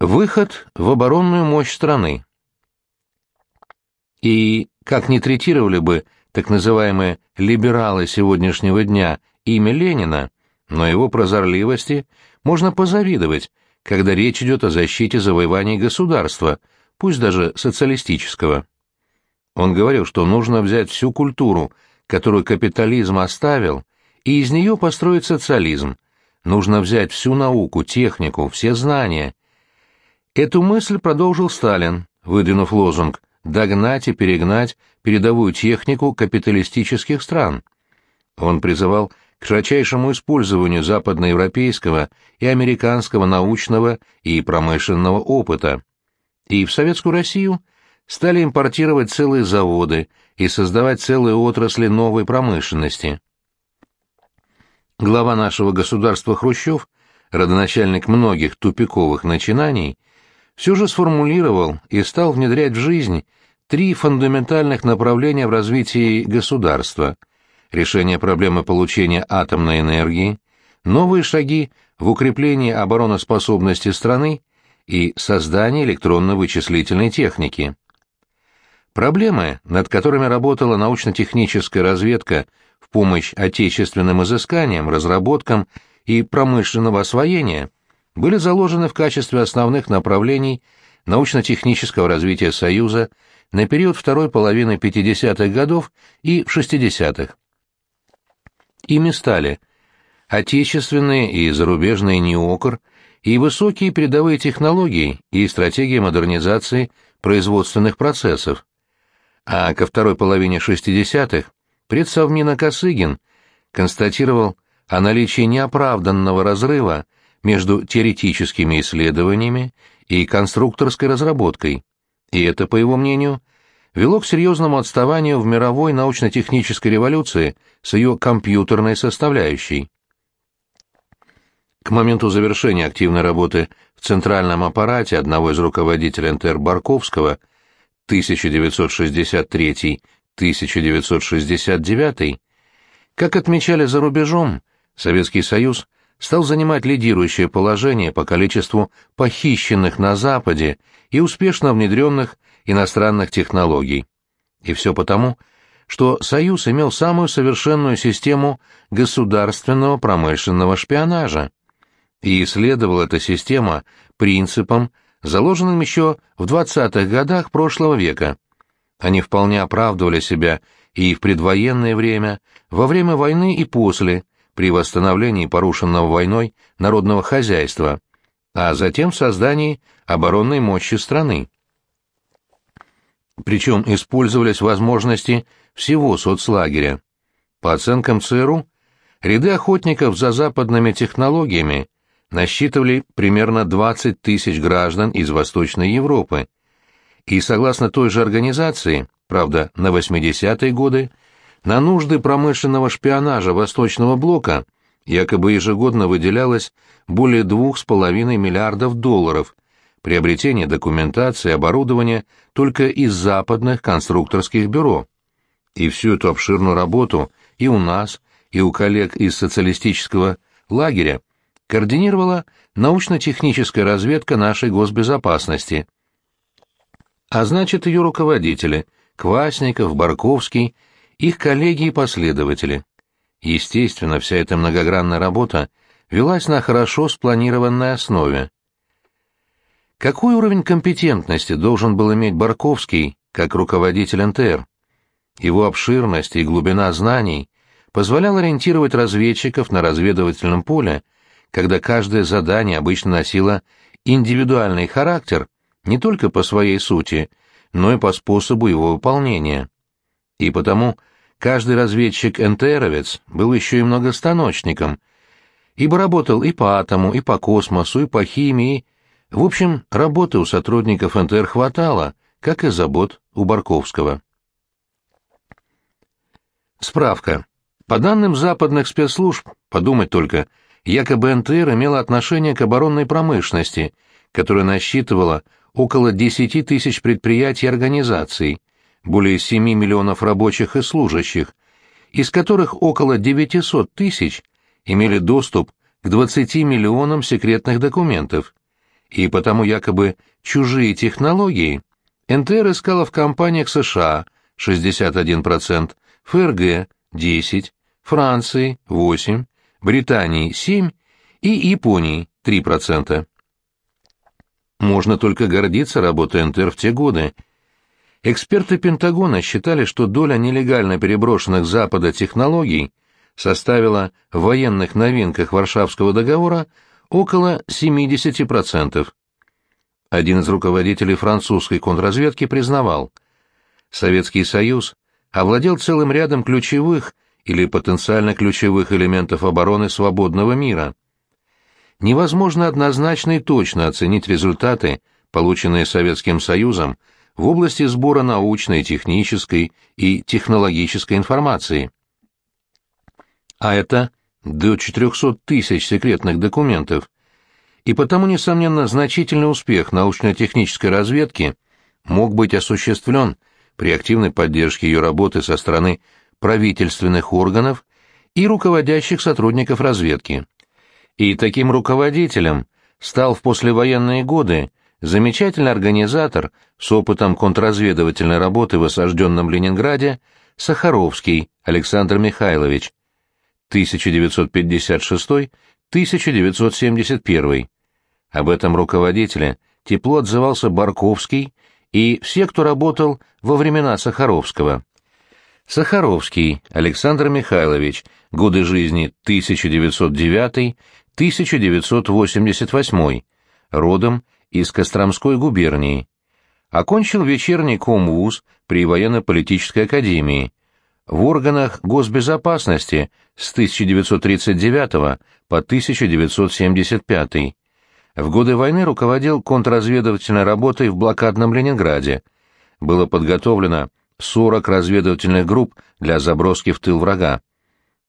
Выход в оборонную мощь страны. И как не третировали бы так называемые либералы сегодняшнего дня имя Ленина, но его прозорливости можно позавидовать, когда речь идет о защите завоеваний государства, пусть даже социалистического. Он говорил, что нужно взять всю культуру, которую капитализм оставил, и из нее построить социализм. Нужно взять всю науку, технику, все знания. Эту мысль продолжил Сталин, выдвинув лозунг «догнать и перегнать передовую технику капиталистических стран». Он призывал к широчайшему использованию западноевропейского и американского научного и промышленного опыта. И в Советскую Россию стали импортировать целые заводы и создавать целые отрасли новой промышленности. Глава нашего государства Хрущев, родоначальник многих тупиковых начинаний, все же сформулировал и стал внедрять в жизнь три фундаментальных направления в развитии государства – решение проблемы получения атомной энергии, новые шаги в укреплении обороноспособности страны и создании электронно-вычислительной техники. Проблемы, над которыми работала научно-техническая разведка в помощь отечественным изысканиям, разработкам и промышленного освоения, были заложены в качестве основных направлений научно-технического развития Союза на период второй половины 50-х годов и 60-х. Ими стали отечественные и зарубежные НИОКР и высокие передовые технологии и стратегии модернизации производственных процессов. А ко второй половине 60-х предсовмина Косыгин констатировал о наличии неоправданного разрыва между теоретическими исследованиями и конструкторской разработкой, и это, по его мнению, вело к серьезному отставанию в мировой научно-технической революции с ее компьютерной составляющей. К моменту завершения активной работы в центральном аппарате одного из руководителей НТР Барковского 1963-1969, как отмечали за рубежом, Советский Союз стал занимать лидирующее положение по количеству похищенных на Западе и успешно внедренных иностранных технологий. И все потому, что Союз имел самую совершенную систему государственного промышленного шпионажа. И исследовала эта система принципам, заложенным еще в 20-х годах прошлого века. Они вполне оправдывали себя и в предвоенное время, во время войны и после, при восстановлении порушенного войной народного хозяйства, а затем в создании оборонной мощи страны. Причем использовались возможности всего соцлагеря. По оценкам ЦРУ, ряды охотников за западными технологиями насчитывали примерно 20 тысяч граждан из Восточной Европы. И согласно той же организации, правда, на 80-е годы, на нужды промышленного шпионажа Восточного блока якобы ежегодно выделялось более 2,5 миллиардов долларов, приобретение документации и оборудования только из западных конструкторских бюро. И всю эту обширную работу и у нас, и у коллег из социалистического лагеря координировала научно-техническая разведка нашей госбезопасности. А значит, ее руководители – Квасников, Барковский, их коллеги и последователи. Естественно, вся эта многогранная работа велась на хорошо спланированной основе. Какой уровень компетентности должен был иметь Барковский как руководитель НТР? Его обширность и глубина знаний позволял ориентировать разведчиков на разведывательном поле, когда каждое задание обычно носило индивидуальный характер не только по своей сути, но и по способу его выполнения. И потому каждый разведчик-НТРовец был еще и многостаночником, ибо работал и по атому, и по космосу, и по химии, в общем, работы у сотрудников НТР хватало, как и забот у Барковского. Справка. По данным западных спецслужб, подумать только, якобы НТР имела отношение к оборонной промышленности, которая насчитывала около 10 тысяч предприятий и организаций, более 7 миллионов рабочих и служащих, из которых около 900 тысяч имели доступ к 20 миллионам секретных документов, и потому якобы чужие технологии НТР искала в компаниях США 61%, ФРГ 10%, Франции 8%, Британии 7% и Японии 3%. Можно только гордиться работой НТР в те годы. Эксперты Пентагона считали, что доля нелегально переброшенных Запада технологий составила в военных новинках Варшавского договора около 70%. Один из руководителей французской контрразведки признавал, Советский Союз овладел целым рядом ключевых или потенциально ключевых элементов обороны свободного мира. Невозможно однозначно и точно оценить результаты, полученные Советским Союзом в области сбора научной, технической и технологической информации. А это до 400 тысяч секретных документов, и потому, несомненно, значительный успех научно-технической разведки мог быть осуществлен при активной поддержке ее работы со стороны правительственных органов и руководящих сотрудников разведки. И таким руководителем стал в послевоенные годы замечательный организатор с опытом контрразведывательной работы в осажденном Ленинграде Сахаровский Александр Михайлович, 1956-1971. Об этом руководителе тепло отзывался Барковский и все, кто работал во времена Сахаровского. Сахаровский Александр Михайлович, годы жизни 1909-1988, родом из Костромской губернии. Окончил вечерний комвуз при военно-политической академии, в органах госбезопасности с 1939 по 1975. В годы войны руководил контрразведывательной работой в блокадном Ленинграде. Было подготовлено 40 разведывательных групп для заброски в тыл врага.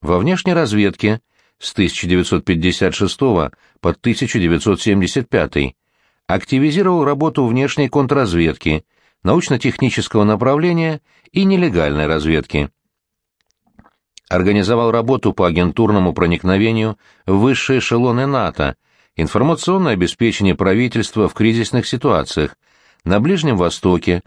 Во внешней разведке с 1956 по 1975 активизировал работу внешней контрразведки, научно-технического направления и нелегальной разведки организовал работу по агентурному проникновению в высшие эшелоны НАТО, информационное обеспечение правительства в кризисных ситуациях на Ближнем Востоке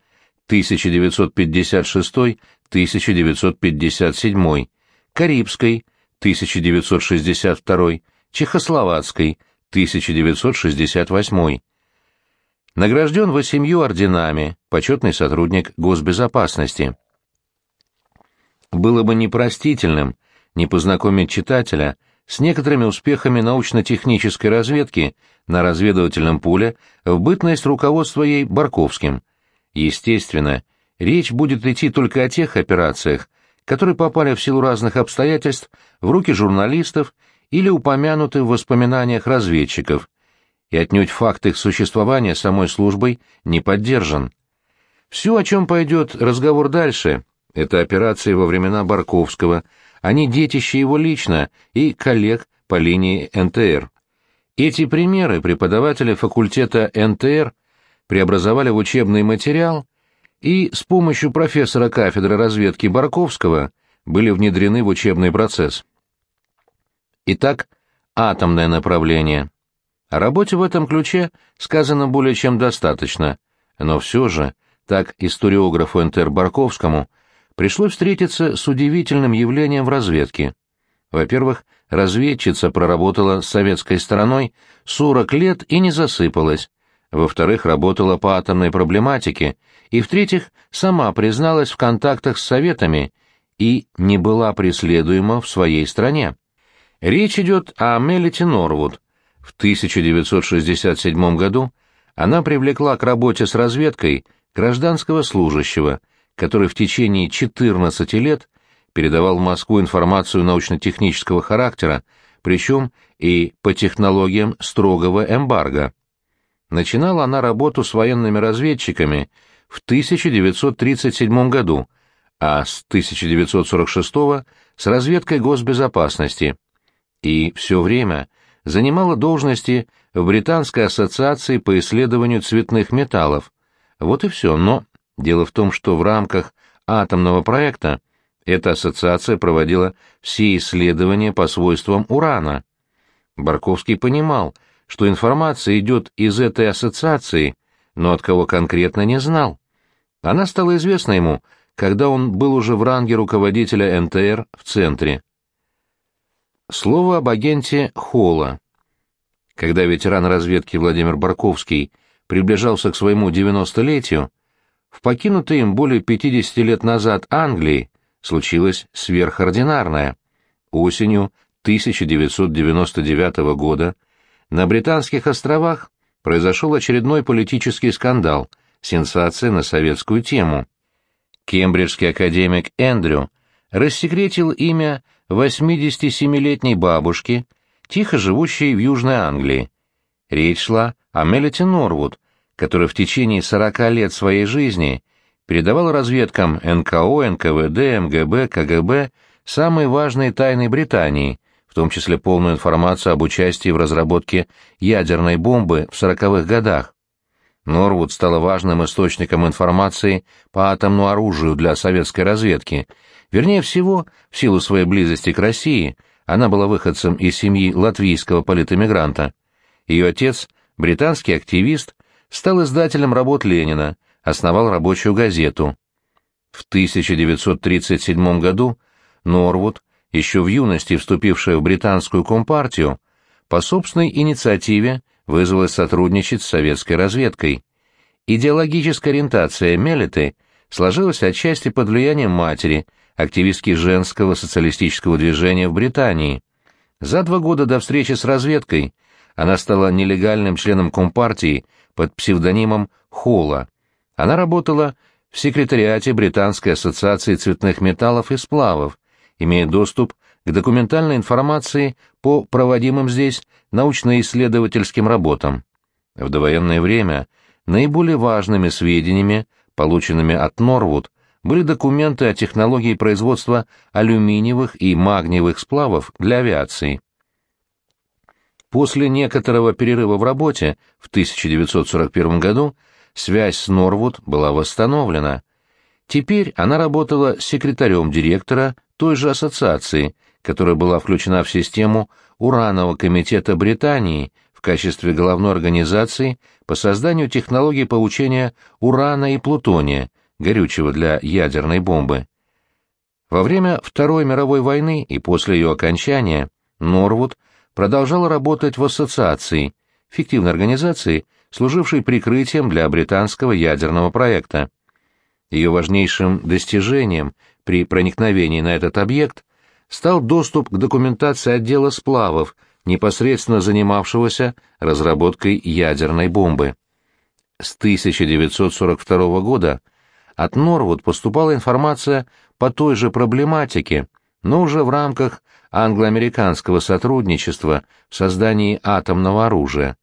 1956-1957, Карибской 1962, Чехословацкой 1968. Награжден восемью орденами, почетный сотрудник госбезопасности было бы непростительным не познакомить читателя с некоторыми успехами научно-технической разведки на разведывательном поле в бытность руководства ей Барковским. Естественно, речь будет идти только о тех операциях, которые попали в силу разных обстоятельств в руки журналистов или упомянуты в воспоминаниях разведчиков, и отнюдь факт их существования самой службой не поддержан. Все, о чем пойдет разговор дальше, это операции во времена Барковского, они детище его лично и коллег по линии НТР. Эти примеры преподаватели факультета НТР преобразовали в учебный материал и с помощью профессора кафедры разведки Барковского были внедрены в учебный процесс. Итак, атомное направление. О работе в этом ключе сказано более чем достаточно, но все же, так историографу НТР Барковскому – пришлось встретиться с удивительным явлением в разведке. Во-первых, разведчица проработала с советской стороной 40 лет и не засыпалась. Во-вторых, работала по атомной проблематике. И в-третьих, сама призналась в контактах с советами и не была преследуема в своей стране. Речь идет о Мелите Норвуд. В 1967 году она привлекла к работе с разведкой гражданского служащего – который в течение 14 лет передавал в Москву информацию научно-технического характера, причем и по технологиям строгого эмбарго. Начинала она работу с военными разведчиками в 1937 году, а с 1946 с разведкой госбезопасности, и все время занимала должности в Британской ассоциации по исследованию цветных металлов. Вот и все, но Дело в том, что в рамках атомного проекта эта ассоциация проводила все исследования по свойствам урана. Барковский понимал, что информация идет из этой ассоциации, но от кого конкретно не знал. Она стала известна ему, когда он был уже в ранге руководителя НТР в центре. Слово об агенте Холла. Когда ветеран разведки Владимир Барковский приближался к своему 90-летию, в покинутой им более 50 лет назад Англии случилось сверхординарное. Осенью 1999 года на Британских островах произошел очередной политический скандал, сенсация на советскую тему. Кембриджский академик Эндрю рассекретил имя 87-летней бабушки, тихо живущей в Южной Англии. Речь шла о Мелите Норвуд, которая в течение 40 лет своей жизни передавала разведкам НКО, НКВД, МГБ, КГБ самые важные тайны Британии, в том числе полную информацию об участии в разработке ядерной бомбы в 40-х годах. Норвуд стала важным источником информации по атомному оружию для советской разведки. Вернее всего, в силу своей близости к России, она была выходцем из семьи латвийского политэмигранта. Ее отец, британский активист, стал издателем работ Ленина, основал рабочую газету. В 1937 году Норвуд, еще в юности вступившая в британскую компартию, по собственной инициативе вызвалась сотрудничать с советской разведкой. Идеологическая ориентация Мелиты сложилась отчасти под влиянием матери, активистки женского социалистического движения в Британии. За два года до встречи с разведкой она стала нелегальным членом Компартии под псевдонимом Холла. Она работала в секретариате Британской ассоциации цветных металлов и сплавов, имея доступ к документальной информации по проводимым здесь научно-исследовательским работам. В довоенное время наиболее важными сведениями, полученными от Норвуд, были документы о технологии производства алюминиевых и магниевых сплавов для авиации. После некоторого перерыва в работе в 1941 году связь с Норвуд была восстановлена. Теперь она работала секретарем директора той же ассоциации, которая была включена в систему Уранового комитета Британии в качестве головной организации по созданию технологий получения урана и плутония, горючего для ядерной бомбы. Во время Второй мировой войны и после ее окончания Норвуд продолжал работать в ассоциации, фиктивной организации, служившей прикрытием для британского ядерного проекта. Ее важнейшим достижением при проникновении на этот объект стал доступ к документации отдела сплавов, непосредственно занимавшегося разработкой ядерной бомбы. С 1942 года от Норвуд поступала информация по той же проблематике, но уже в рамках англо-американского сотрудничества в создании атомного оружия.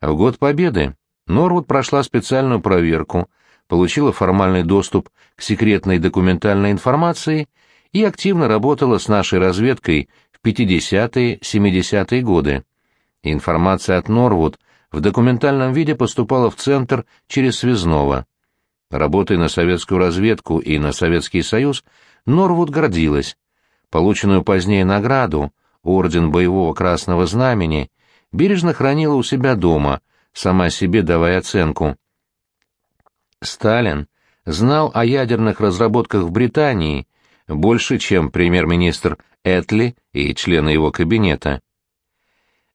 В год Победы Норвуд прошла специальную проверку, получила формальный доступ к секретной документальной информации и активно работала с нашей разведкой в 50-е, 70-е годы. Информация от Норвуд в документальном виде поступала в Центр через Связного. Работая на советскую разведку и на Советский Союз, Норвуд гордилась. Полученную позднее награду, Орден Боевого Красного Знамени, бережно хранила у себя дома, сама себе давая оценку. Сталин знал о ядерных разработках в Британии больше, чем премьер-министр Этли и члены его кабинета.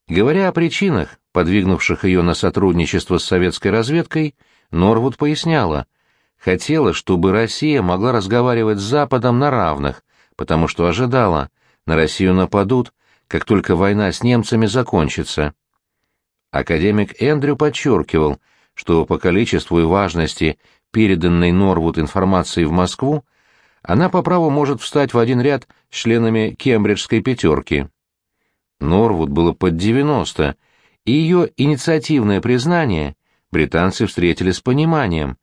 Говоря о причинах, подвигнувших ее на сотрудничество с советской разведкой, Норвуд поясняла, хотела, чтобы Россия могла разговаривать с Западом на равных, потому что ожидала, на Россию нападут, как только война с немцами закончится. Академик Эндрю подчеркивал, что по количеству и важности переданной Норвуд информации в Москву она по праву может встать в один ряд с членами кембриджской пятерки. Норвуд было под 90, и ее инициативное признание британцы встретили с пониманием.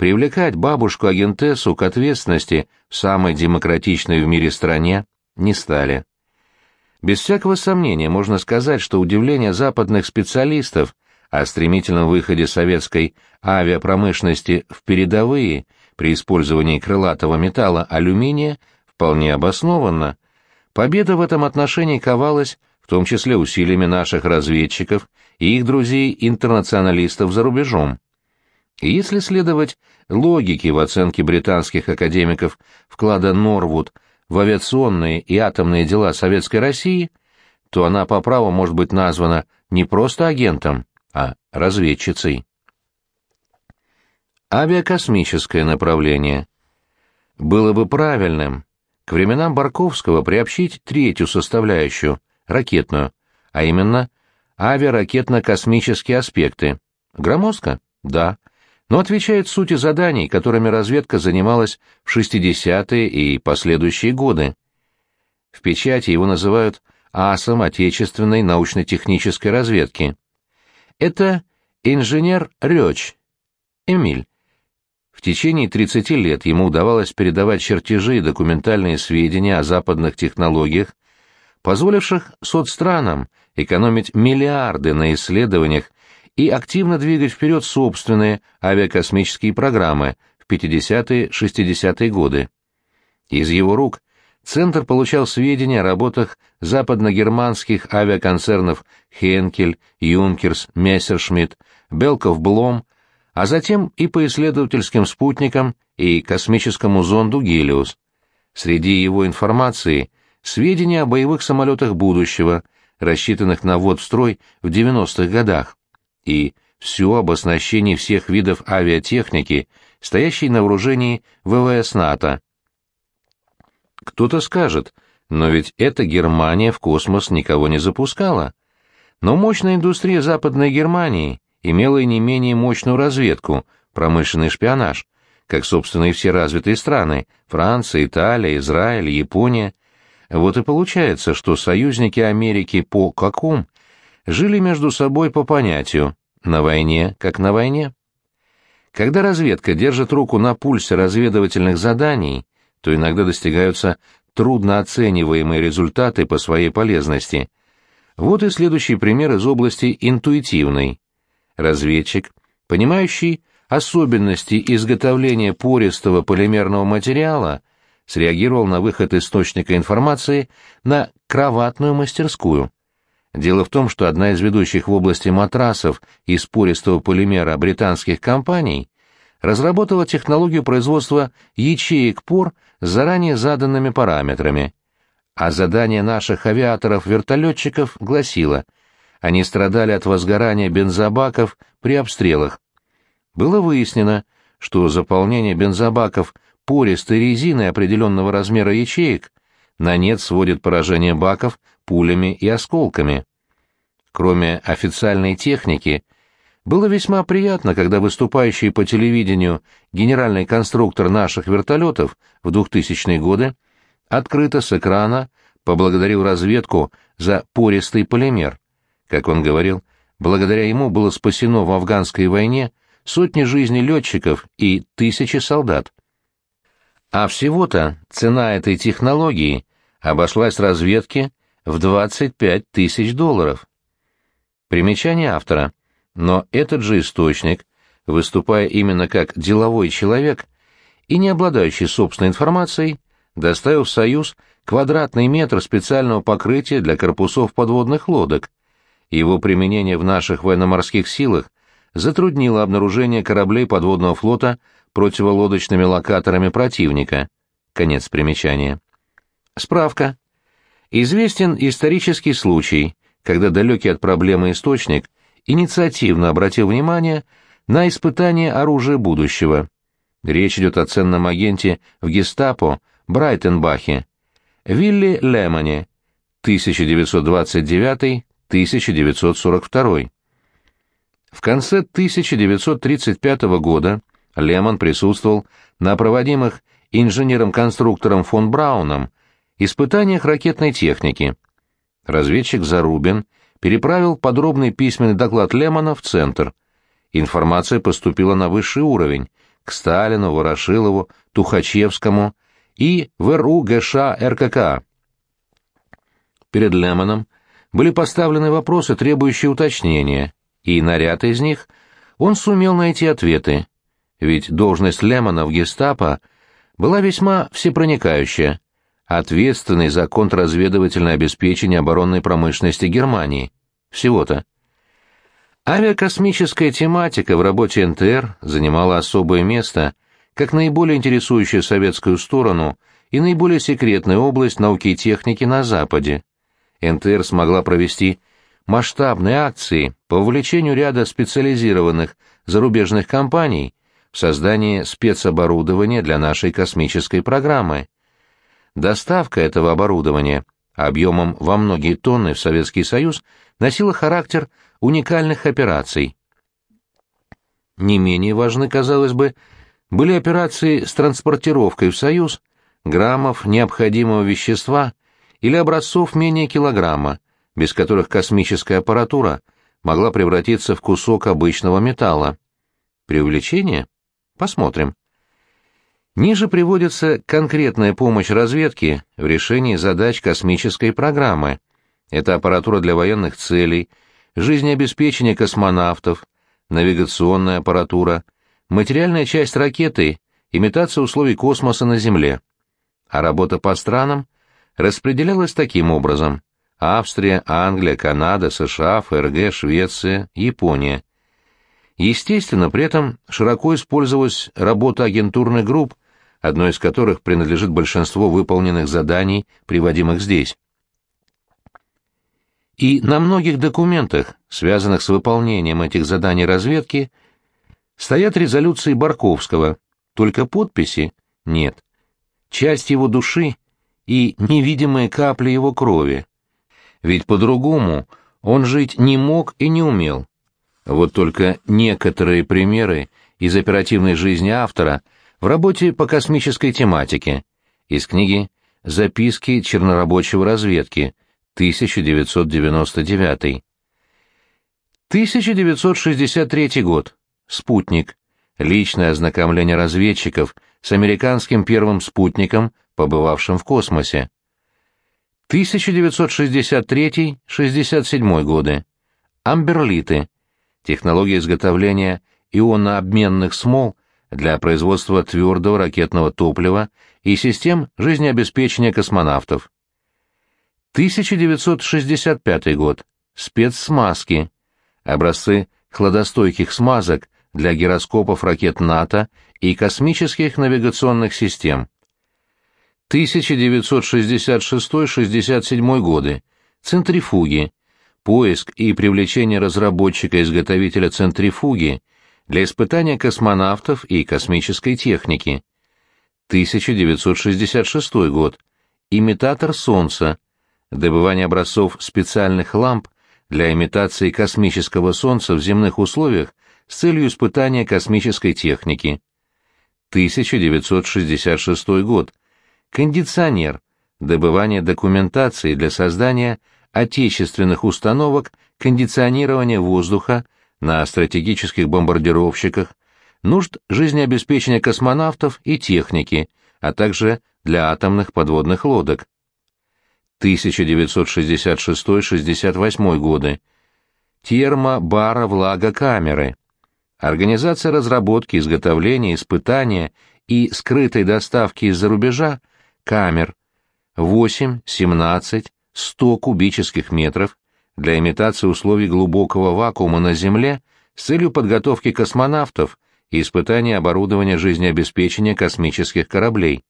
Привлекать бабушку-агентессу к ответственности в самой демократичной в мире стране не стали. Без всякого сомнения можно сказать, что удивление западных специалистов о стремительном выходе советской авиапромышленности в передовые – при использовании крылатого металла алюминия вполне обоснованно. Победа в этом отношении ковалась в том числе усилиями наших разведчиков и их друзей-интернационалистов за рубежом. Если следовать логике в оценке британских академиков вклада Норвуд в авиационные и атомные дела Советской России, то она по праву может быть названа не просто агентом, а разведчицей. Авиакосмическое направление. Было бы правильным к временам Барковского приобщить третью составляющую, ракетную, а именно авиаракетно-космические аспекты. Громоздко? Да. Но отвечает сути заданий, которыми разведка занималась в 60-е и последующие годы. В печати его называют асом отечественной научно-технической разведки. Это инженер Рёч, Эмиль, в течение 30 лет ему удавалось передавать чертежи и документальные сведения о западных технологиях, позволивших соцстранам экономить миллиарды на исследованиях и активно двигать вперед собственные авиакосмические программы в 50-60-е годы. Из его рук Центр получал сведения о работах западногерманских авиаконцернов Хенкель, Юнкерс, Мессершмитт, Белков-Блом, а затем и по исследовательским спутникам и космическому зонду «Гелиос». Среди его информации сведения о боевых самолетах будущего, рассчитанных на ввод в строй в 90-х годах, и все об оснащении всех видов авиатехники, стоящей на вооружении ВВС НАТО. Кто-то скажет, но ведь эта Германия в космос никого не запускала. Но мощная индустрия Западной Германии имела и не менее мощную разведку, промышленный шпионаж, как, собственно, и все развитые страны – Франция, Италия, Израиль, Япония. Вот и получается, что союзники Америки по каком жили между собой по понятию «на войне, как на войне». Когда разведка держит руку на пульсе разведывательных заданий, то иногда достигаются трудно оцениваемые результаты по своей полезности. Вот и следующий пример из области интуитивной. Разведчик, понимающий особенности изготовления пористого полимерного материала, среагировал на выход источника информации на кроватную мастерскую. Дело в том, что одна из ведущих в области матрасов из пористого полимера британских компаний разработала технологию производства ячеек пор с заранее заданными параметрами. А задание наших авиаторов-вертолетчиков гласило — они страдали от возгорания бензобаков при обстрелах. Было выяснено, что заполнение бензобаков пористой резиной определенного размера ячеек на нет сводит поражение баков пулями и осколками. Кроме официальной техники, было весьма приятно, когда выступающий по телевидению генеральный конструктор наших вертолетов в 2000-е годы открыто с экрана поблагодарил разведку за пористый полимер. Как он говорил, благодаря ему было спасено в афганской войне сотни жизней летчиков и тысячи солдат. А всего-то цена этой технологии обошлась разведке в 25 тысяч долларов. Примечание автора. Но этот же источник, выступая именно как деловой человек и не обладающий собственной информацией, доставил в Союз квадратный метр специального покрытия для корпусов подводных лодок, его применение в наших военно-морских силах затруднило обнаружение кораблей подводного флота противолодочными локаторами противника. Конец примечания. Справка. Известен исторический случай, когда далекий от проблемы источник инициативно обратил внимание на испытание оружия будущего. Речь идет о ценном агенте в гестапо Брайтенбахе, Вилли Лемоне, 1929 1942. В конце 1935 года Лемон присутствовал на проводимых инженером-конструктором фон Брауном испытаниях ракетной техники. Разведчик Зарубин переправил подробный письменный доклад Лемона в Центр. Информация поступила на высший уровень – к Сталину, Ворошилову, Тухачевскому и в РУ ГШ РКК. Перед Лемоном были поставлены вопросы, требующие уточнения, и на ряд из них он сумел найти ответы, ведь должность Лемона в гестапо была весьма всепроникающая. Ответственный за контрразведывательное обеспечение оборонной промышленности Германии. Всего-то. Авиакосмическая тематика в работе НТР занимала особое место как наиболее интересующая советскую сторону и наиболее секретная область науки и техники на Западе. НТР смогла провести масштабные акции по вовлечению ряда специализированных зарубежных компаний в создание спецоборудования для нашей космической программы. Доставка этого оборудования объемом во многие тонны в Советский Союз носила характер уникальных операций. Не менее важны, казалось бы, были операции с транспортировкой в Союз граммов необходимого вещества или образцов менее килограмма, без которых космическая аппаратура могла превратиться в кусок обычного металла. Преувеличение? Посмотрим. Ниже приводится конкретная помощь разведке в решении задач космической программы. Это аппаратура для военных целей, жизнеобеспечение космонавтов, навигационная аппаратура, материальная часть ракеты, имитация условий космоса на Земле. А работа по странам распределялась таким образом. Австрия, Англия, Канада, США, ФРГ, Швеция, Япония. Естественно, при этом широко использовалась работа агентурных групп, одной из которых принадлежит большинство выполненных заданий, приводимых здесь. И на многих документах, связанных с выполнением этих заданий разведки, стоят резолюции Барковского, только подписи нет. Часть его души и невидимые капли его крови. Ведь по-другому он жить не мог и не умел. Вот только некоторые примеры из оперативной жизни автора в работе по космической тематике из книги «Записки чернорабочего разведки», 1999. 1963 год. Спутник. Личное ознакомление разведчиков с американским первым спутником, побывавшим в космосе. 1963-67 годы. Амберлиты. Технология изготовления ионообменных смол для производства твердого ракетного топлива и систем жизнеобеспечения космонавтов. 1965 год. Спецсмазки. Образцы хладостойких смазок для гироскопов ракет НАТО и космических навигационных систем. 1966-67 годы. Центрифуги. Поиск и привлечение разработчика-изготовителя центрифуги для испытания космонавтов и космической техники. 1966 год. Имитатор Солнца добывание образцов специальных ламп для имитации космического Солнца в земных условиях с целью испытания космической техники. 1966 год. Кондиционер. Добывание документации для создания отечественных установок кондиционирования воздуха на стратегических бомбардировщиках, нужд жизнеобеспечения космонавтов и техники, а также для атомных подводных лодок. 1966-68 годы. Термо-бара влага-камеры. Организация разработки, изготовления, испытания и скрытой доставки из-за рубежа камер 8, 17, 100 кубических метров для имитации условий глубокого вакуума на Земле с целью подготовки космонавтов и испытания оборудования жизнеобеспечения космических кораблей.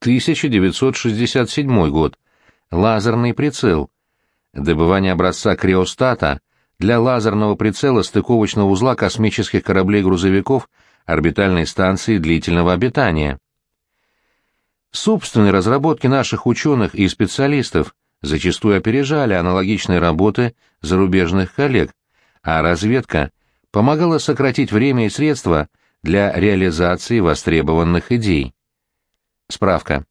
1967 год. Лазерный прицел. Добывание образца криостата для лазерного прицела стыковочного узла космических кораблей-грузовиков орбитальной станции длительного обитания. Собственные разработки наших ученых и специалистов зачастую опережали аналогичные работы зарубежных коллег, а разведка помогала сократить время и средства для реализации востребованных идей. Справка.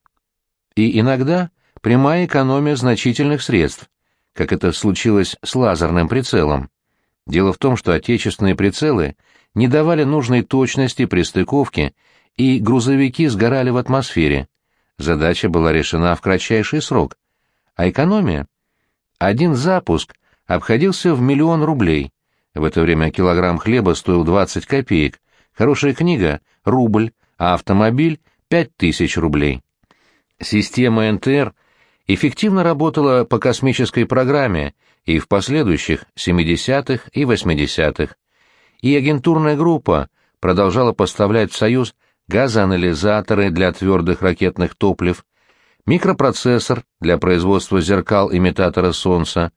И иногда прямая экономия значительных средств, как это случилось с лазерным прицелом. Дело в том, что отечественные прицелы не давали нужной точности при стыковке, и грузовики сгорали в атмосфере. Задача была решена в кратчайший срок. А экономия? Один запуск обходился в миллион рублей. В это время килограмм хлеба стоил 20 копеек, хорошая книга — рубль, а автомобиль — пять тысяч рублей. Система НТР эффективно работала по космической программе и в последующих 70-х и 80-х. И агентурная группа продолжала поставлять в Союз газоанализаторы для твердых ракетных топлив, микропроцессор для производства зеркал-имитатора Солнца,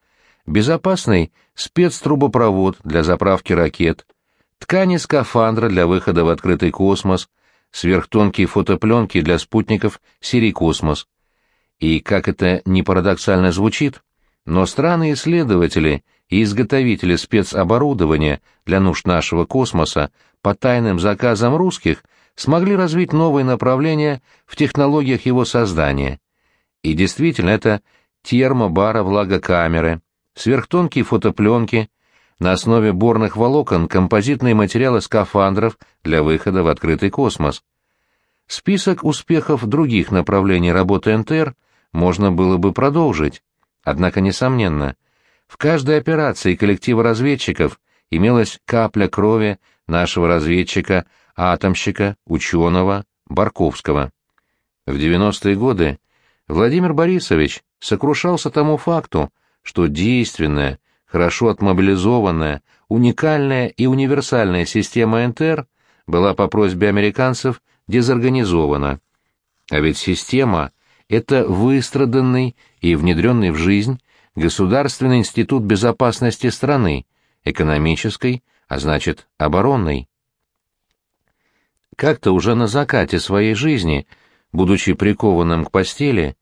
безопасный спецтрубопровод для заправки ракет, ткани скафандра для выхода в открытый космос, сверхтонкие фотопленки для спутников серии «Космос». И, как это не парадоксально звучит, но страны-исследователи и изготовители спецоборудования для нужд нашего космоса по тайным заказам русских смогли развить новые направления в технологиях его создания. И действительно, это термобаровлагокамеры, сверхтонкие фотопленки, на основе борных волокон композитные материалы скафандров для выхода в открытый космос. Список успехов других направлений работы НТР можно было бы продолжить, однако, несомненно, в каждой операции коллектива разведчиков имелась капля крови нашего разведчика, атомщика, ученого, Барковского. В 90-е годы Владимир Борисович сокрушался тому факту, что действенная, хорошо отмобилизованная, уникальная и универсальная система НТР была по просьбе американцев дезорганизована. А ведь система — это выстраданный и внедренный в жизнь Государственный институт безопасности страны, экономической, а значит, оборонной. Как-то уже на закате своей жизни, будучи прикованным к постели,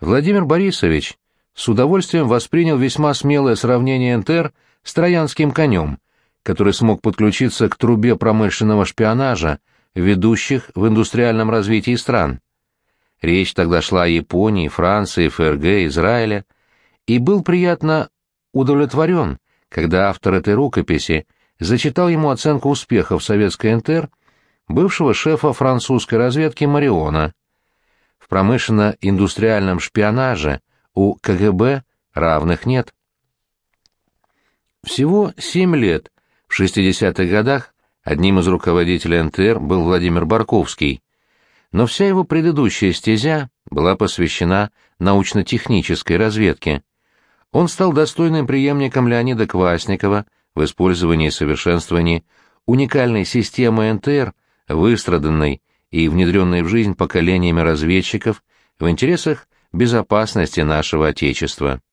Владимир Борисович с удовольствием воспринял весьма смелое сравнение НТР с троянским конем, который смог подключиться к трубе промышленного шпионажа, ведущих в индустриальном развитии стран. Речь тогда шла о Японии, Франции, ФРГ, Израиле, и был приятно удовлетворен, когда автор этой рукописи зачитал ему оценку успехов советской НТР бывшего шефа французской разведки Мариона. В промышленно-индустриальном шпионаже у КГБ равных нет. Всего семь лет, в 60-х годах, одним из руководителей НТР был Владимир Барковский, но вся его предыдущая стезя была посвящена научно-технической разведке. Он стал достойным преемником Леонида Квасникова в использовании и совершенствовании уникальной системы НТР, выстраданной и внедренной в жизнь поколениями разведчиков в интересах безопасности нашего Отечества.